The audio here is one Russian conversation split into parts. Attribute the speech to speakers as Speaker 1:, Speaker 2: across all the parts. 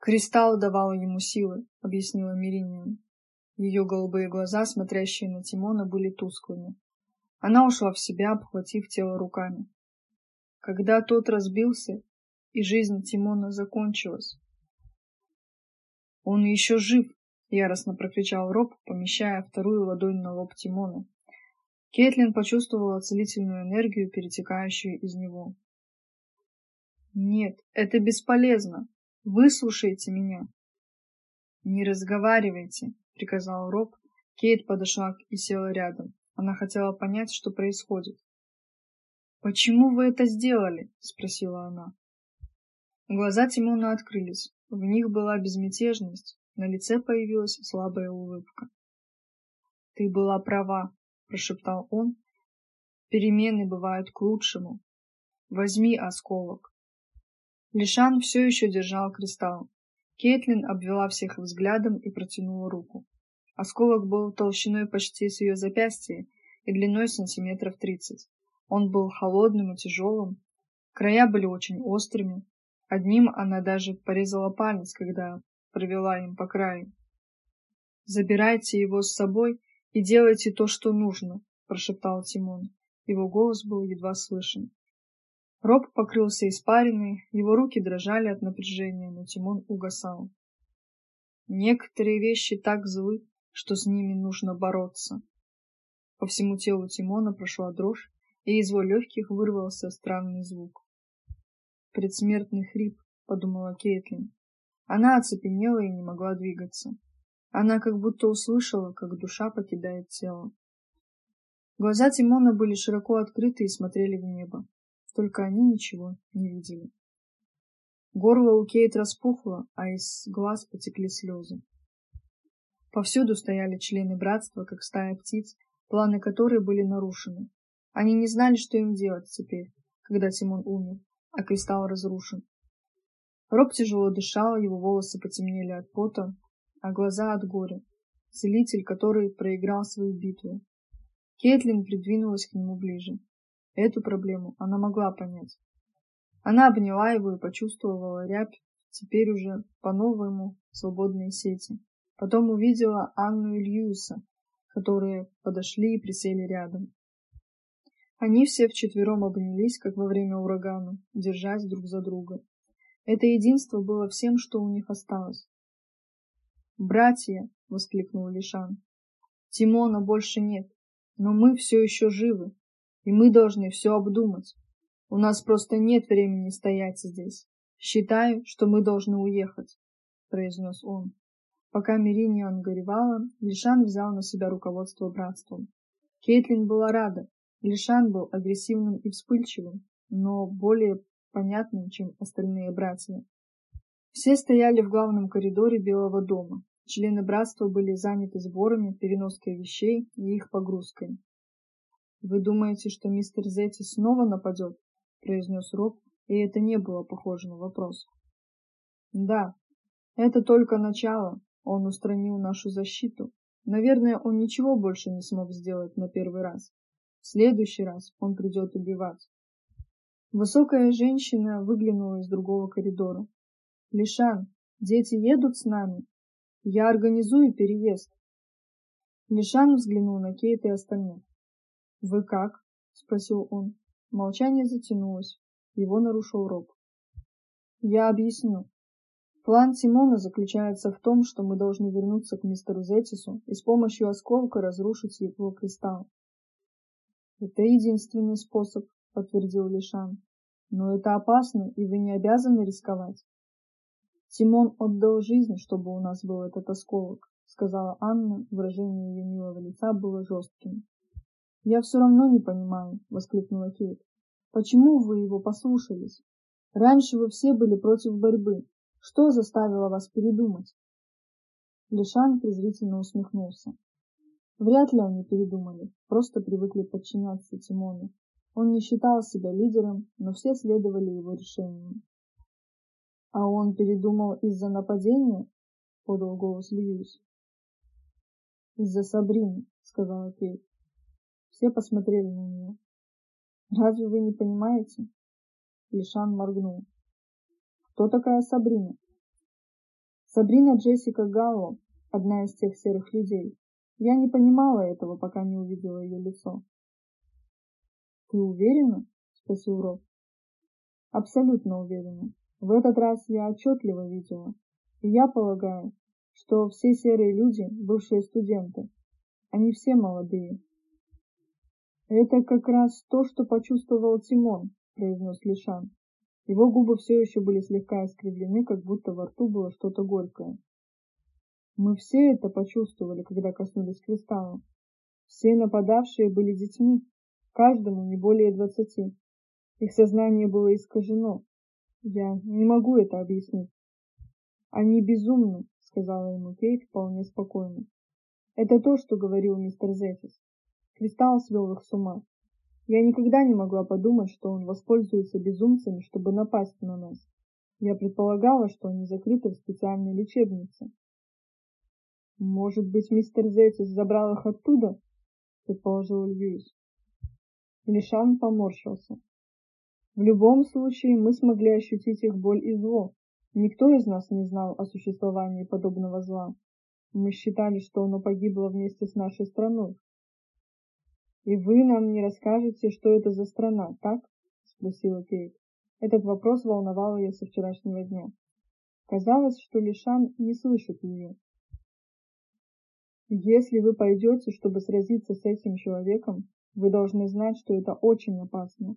Speaker 1: Кристалл давал ему силы, объяснила Мириниан. Ее голубые глаза, смотрящие на Тимона, были тусклыми. Она ушла в себя, обхватив тело руками. Когда тот разбился, и жизнь Тимона закончилась. Он еще жив, яростно прокричал Роб, помещая вторую ладонь на лоб Тимона. Кейтлин почувствовала целительную энергию, перетекающую из него. Нет, это бесполезно. Выслушайте меня. Не разговаривайте, приказал Роб. Кейт подошла и села рядом. Она хотела понять, что происходит. Почему вы это сделали? спросила она. Глаза Тимона открылись. В них была безмятежность, на лице появилась слабая улыбка. Ты была права, прошептал он. Перемены бывают к лучшему. Возьми осколок. Лишан все еще держал кристалл. Кейтлин обвела всех взглядом и протянула руку. Осколок был толщиной почти с ее запястья и длиной сантиметров тридцать. Он был холодным и тяжелым. Края были очень острыми, Одним она даже порезала палец, когда провела им по краю. Забирайте его с собой и делайте то, что нужно, прошептал Тимон. Его голос был едва слышен. Роб покрылся испариной, его руки дрожали от напряжения, но Тимон угасал. Некоторые вещи так злы, что с ними нужно бороться. По всему телу Тимона прошла дрожь, и из его легких вырвался странный звук. Предсмертный хрип, подумала Кейтлин. Она оцепенела и не могла двигаться. Она как будто услышала, как душа покидает тело. Глаза Тимона были широко открыты и смотрели в небо. Только они ничего не видели. Горло у Кейт распухло, а из глаз потекли слезы. Повсюду стояли члены братства, как стая птиц, планы которой были нарушены. Они не знали, что им делать теперь, когда Тимон умер а кристалл разрушен. Роб тяжело дышал, его волосы потемнели от пота, а глаза от горя. Целитель, который проиграл свою битву. Кейтлин придвинулась к нему ближе. Эту проблему она могла понять. Она обняла его и почувствовала рябь, теперь уже по-новому свободные сети. Потом увидела Анну и Льюиса, которые подошли и присели рядом. Они все вчетвером обнялись, как во время урагана, держась друг за друга. Это единство было всем, что у них осталось. «Братья!» — воскликнул Лишан. «Тимона больше нет, но мы все еще живы, и мы должны все обдумать. У нас просто нет времени стоять здесь. Считаю, что мы должны уехать», — произнес он. Пока Мириниан горевала, Лишан взял на себя руководство братством. Кейтлин была рада, Лишан был агрессивным и вспыльчивым, но более понятным, чем остальные братья. Все стояли в главном коридоре Белого дома. Члены братства были заняты сборами, переноской вещей и их погрузкой. Вы думаете, что мистер Зетти снова нападет?» — произнес Роб, и это не было похоже на вопрос. Да, это только начало. Он устранил нашу защиту. Наверное, он ничего больше не смог сделать на первый раз. В следующий раз он придет убивать. Высокая женщина выглянула из другого коридора. Лишан, дети едут с нами. Я организую переезд. Лишан взглянул на Кейт и остальных. Вы как? спросил он. Молчание затянулось. Его нарушил Роб. Я объясню. План Тимона заключается в том, что мы должны вернуться к мистеру Зетису и с помощью осколка разрушить его кристалл. Это единственный способ, подтвердил Лишан. Но это опасно, и вы не обязаны рисковать. Тимон отдал жизнь, чтобы у нас был этот осколок, сказала Анна, выражение ее милого лица было жестким. Я все равно не понимаю, воскликнула Кейт. Почему вы его послушались? Раньше вы все были против борьбы. Что заставило вас передумать? Лишан презрительно усмехнулся. Вряд ли они передумали, просто привыкли подчиняться Тимону. Он не считал себя лидером, но все следовали его решениям. А он передумал из-за нападения? подал голос Льюис. Из-за Сабрины, сказала Кейт. Все посмотрели на нее. Разве вы не понимаете? Лишан моргнул. Кто такая Сабрина? Сабрина Джессика Галло, одна из тех серых людей. Я не понимала этого, пока не увидела ее лицо. «Ты уверена?» — спросил Роб. «Абсолютно уверена. В этот раз я отчетливо видела. И я полагаю, что все серые люди — бывшие студенты. Они все молодые. Это как раз то, что почувствовал Тимон, произнес Лишан. Его губы все еще были слегка искривлены, как будто во рту было что-то горькое. Мы все это почувствовали, когда коснулись кристалла. Все нападавшие были детьми, каждому не более двадцати. Их сознание было искажено, я не могу это объяснить. Они безумны, сказала ему Кейт вполне спокойно. Это то, что говорил мистер Зефис. Кристалл свел их с ума. Я никогда не могла подумать, что он воспользуется безумцами, чтобы напасть на нас. Я предполагала, что они закрыты в специальной лечебнице. Может быть, мистер Зетис забрал их оттуда? предположил Льюис. Лишан поморщился. В любом случае мы смогли ощутить их боль и зло. Никто из нас не знал о существовании подобного зла. Мы считали, что оно погибло вместе с нашей страной. И вы нам не расскажете, что это за страна, так? спросила Кейт. Этот вопрос волновал ее со вчерашнего дня. Казалось, что Лишан не слышит ее. Если вы пойдете, чтобы сразиться с этим человеком, вы должны знать, что это очень опасно.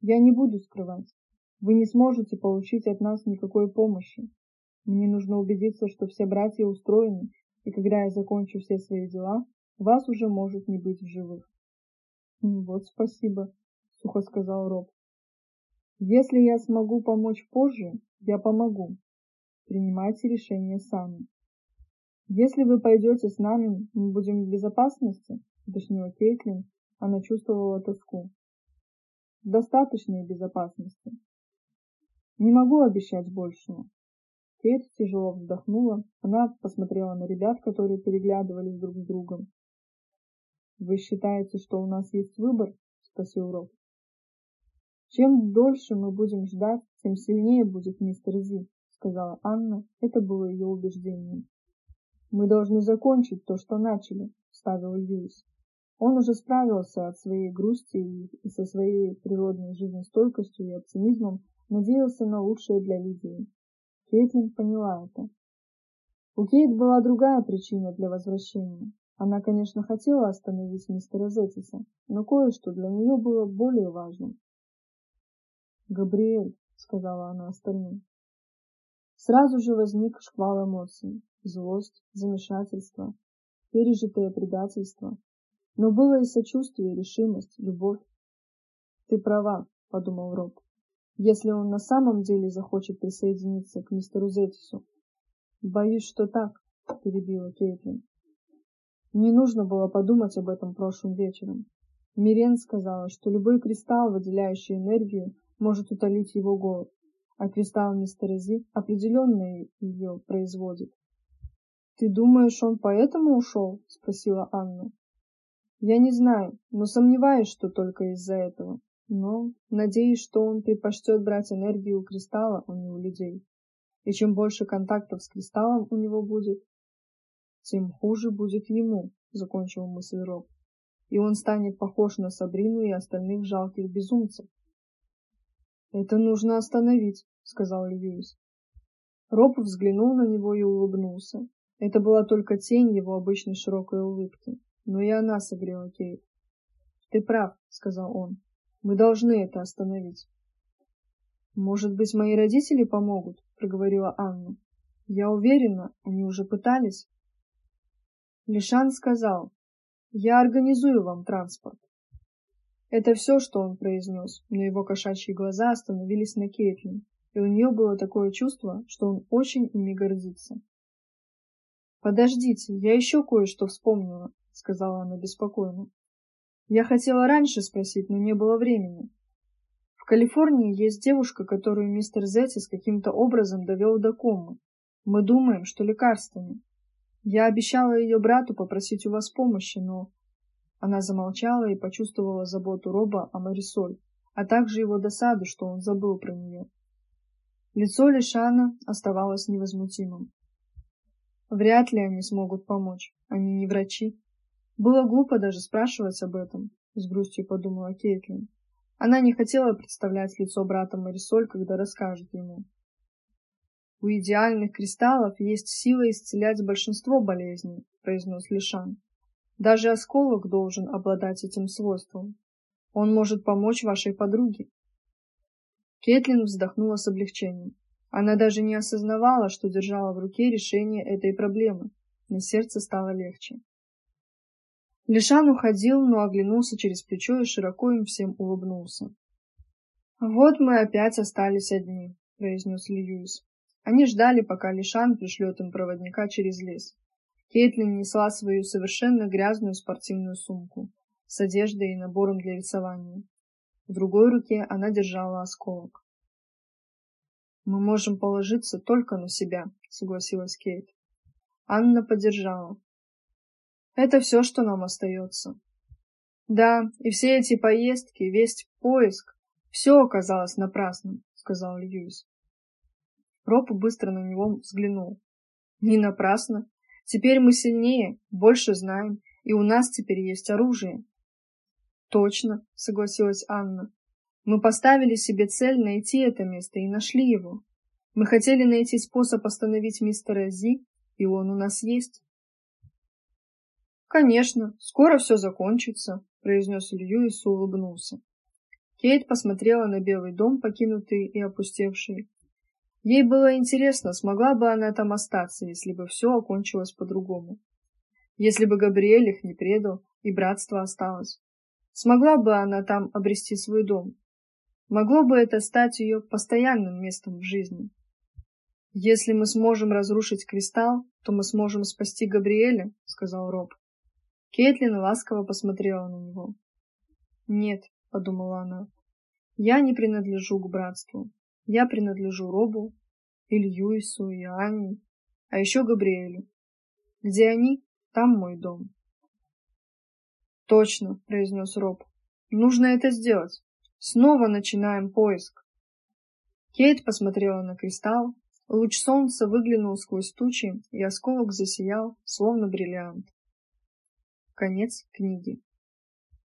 Speaker 1: Я не буду скрывать. Вы не сможете получить от нас никакой помощи. Мне нужно убедиться, что все братья устроены, и когда я закончу все свои дела, вас уже может не быть в живых. Вот спасибо, сухо сказал Роб. Если я смогу помочь позже, я помогу. Принимайте решение сами. Если вы пойдете с нами, мы будем в безопасности, уточнила Кейтлин. Она чувствовала тоску достаточной безопасности. Не могу обещать большего. Кейт тяжело вздохнула. Она посмотрела на ребят, которые переглядывались друг с другом. Вы считаете, что у нас есть выбор? спросил Роб. Чем дольше мы будем ждать, тем сильнее будет мистер Зи, сказала Анна. Это было ее убеждением. Мы должны закончить то, что начали, вставил Льюис. Он уже справился от своей грусти и со своей природной жизнестойкостью и оптимизмом надеялся на лучшее для Лидии. Кейтлин поняла это. У Кейт была другая причина для возвращения. Она, конечно, хотела остановить мистера Зеттиса, но кое-что для нее было более важным. «Габриэль», — сказала она остальным. Сразу же возник шквал эмоций. Злость, замешательство, пережитое предательство, но было и сочувствие, решимость, любовь. Ты права, подумал Роб. Если он на самом деле захочет присоединиться к мистеру Зетису. Боюсь, что так, перебила Кейтлин. Не нужно было подумать об этом прошлым вечером. Мирен сказала, что любой кристалл, выделяющий энергию, может утолить его голод, а кристалл мистера Зи определенно ее производит. Ты думаешь, он поэтому ушел? спросила Анна. Я не знаю, но сомневаюсь, что только из-за этого. Но надеюсь, что он предпочтет брать энергию у кристалла, а не у людей. И чем больше контактов с кристаллом у него будет, тем хуже будет ему, закончил мысль Роб. И он станет похож на Сабрину и остальных жалких безумцев. Это нужно остановить, сказал Льюис. Роб взглянул на него и улыбнулся. Это была только тень его обычной широкой улыбки но и она согрела Кейт. «Ты прав», — сказал он. «Мы должны это остановить». «Может быть, мои родители помогут?» — проговорила Анна. «Я уверена, они уже пытались». Лишан сказал, «Я организую вам транспорт». Это все, что он произнес, но его кошачьи глаза остановились на Кейтлин, и у нее было такое чувство, что он очень ими гордится. «Подождите, я еще кое-что вспомнила», сказала она беспокойно. Я хотела раньше спросить, но не было времени. В Калифорнии есть девушка, которую мистер Зетис каким-то образом довел до комы. Мы думаем, что лекарствами. Я обещала ее брату попросить у вас помощи, но она замолчала и почувствовала заботу Роба о Марисоль, а также его досаду, что он забыл про нее. Лицо Лишана оставалось невозмутимым. Вряд ли они смогут помочь. Они не врачи. Было глупо даже спрашивать об этом, с грустью подумала Кейтлин. Она не хотела представлять лицо брата Марисоль, когда расскажет ему. У идеальных кристаллов есть сила исцелять большинство болезней, произнес Лишан. Даже осколок должен обладать этим свойством. Он может помочь вашей подруге. Кейтлин вздохнула с облегчением. Она даже не осознавала, что держала в руке решение этой проблемы. На сердце стало легче. Лишан уходил, но оглянулся через плечо и широко им всем улыбнулся. «Вот мы опять остались одни», — произнес Льюис. Они ждали, пока Лишан пришлет им проводника через лес. Кейтлин несла свою совершенно грязную спортивную сумку с одеждой и набором для рисования. В другой руке она держала осколок. «Мы можем положиться только на себя», — согласилась Кейт. Анна поддержала. Это все, что нам остается. Да, и все эти поездки, весь поиск, все оказалось напрасным, сказал Льюис. Роб быстро на него взглянул. Не напрасно. Теперь мы сильнее, больше знаем, и у нас теперь есть оружие. Точно, согласилась Анна. Мы поставили себе цель найти это место и нашли его. Мы хотели найти способ остановить мистера Зи, и он у нас есть. Конечно, скоро все закончится, произнес Льюис и улыбнулся. Кейт посмотрела на белый дом, покинутый и опустевший. Ей было интересно, смогла бы она там остаться, если бы все окончилось по-другому. Если бы Габриэль их не предал, и братство осталось. Смогла бы она там обрести свой дом. Могло бы это стать ее постоянным местом в жизни. Если мы сможем разрушить кристалл, то мы сможем спасти Габриэля, сказал Роб. Кейтлин ласково посмотрела на него. «Нет», — подумала она, — «я не принадлежу к братству. Я принадлежу Робу, и Льюису, и Анне, а еще Габриэлю. Где они, там мой дом». «Точно», — произнес Роб. «Нужно это сделать. Снова начинаем поиск». Кейт посмотрела на кристалл. Луч солнца выглянул сквозь тучи, и осколок засиял, словно бриллиант. Конец книги.